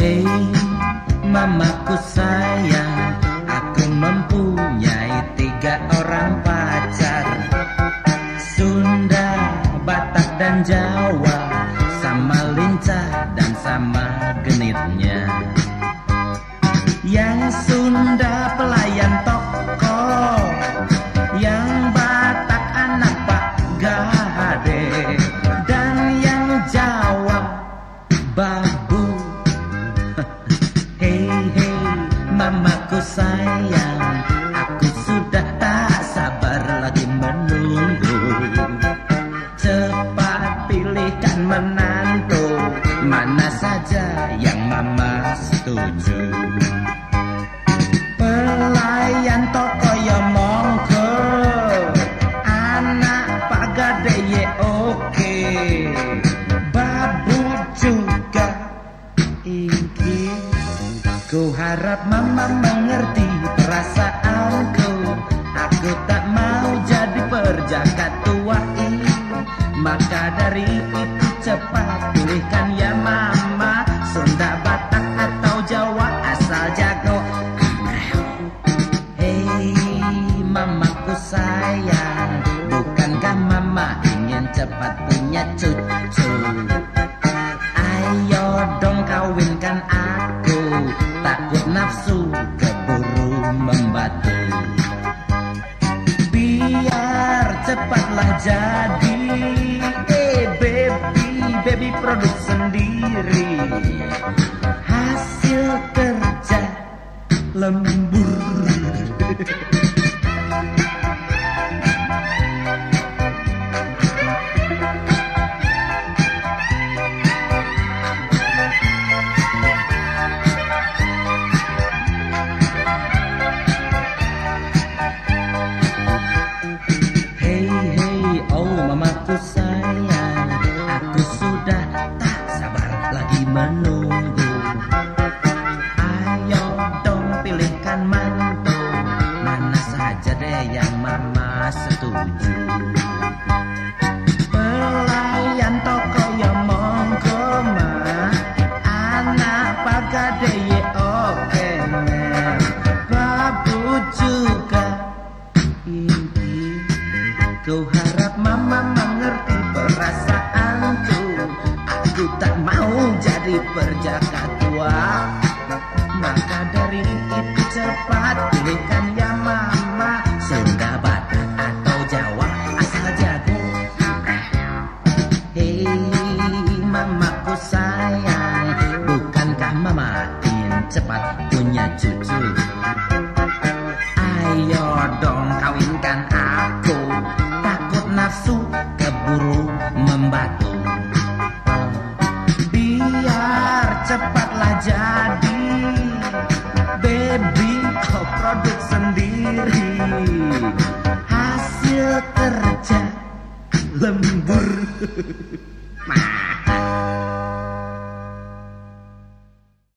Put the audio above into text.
Hei mamaku sayang. Aku mempunyai tiga orang pacar. Sunda, Batak dan Jawa. Sama lincah dan sama genitnya. Yang Sunda pelayan toko. Yang Batak anak Pak Gade Dan yang Jawa babu mamaku sayang Aku sudah tak sabar lagi menunggu. Cepat pilihkan menantu Mana saja yang mama setuju. Pelayan toko ya monggo Anak Pak Gade ye oke. Babu juga ingin Ku harap mama mengerti perasaanku. Aku tak mau jadi perjaka tua ini. Maka dari itu cepat pilihkan ya mama. Sunda, Batak atau Jawa asal jago. Hei mamaku sayang. Bukankah mama ingin cepat punya cucu? Ayo dong kawinkan aku jadi. Eh baby, baby produk sendiri menunggu Ayo dong pilihkan mantu. Mana saja deh yang mama setuju. Pelayan toko ya monggo ma Anak pagade ye oke Babu juga. Ini Ku harap mama jadi perjaka tua. Maka dari itu cepat pilihkan ya mama. Sunda, Batak atau Jawa asal jago. Hei mamaku sayang Bukankah mama ingin cepat punya cucu sendiri. Hasil kerja lembur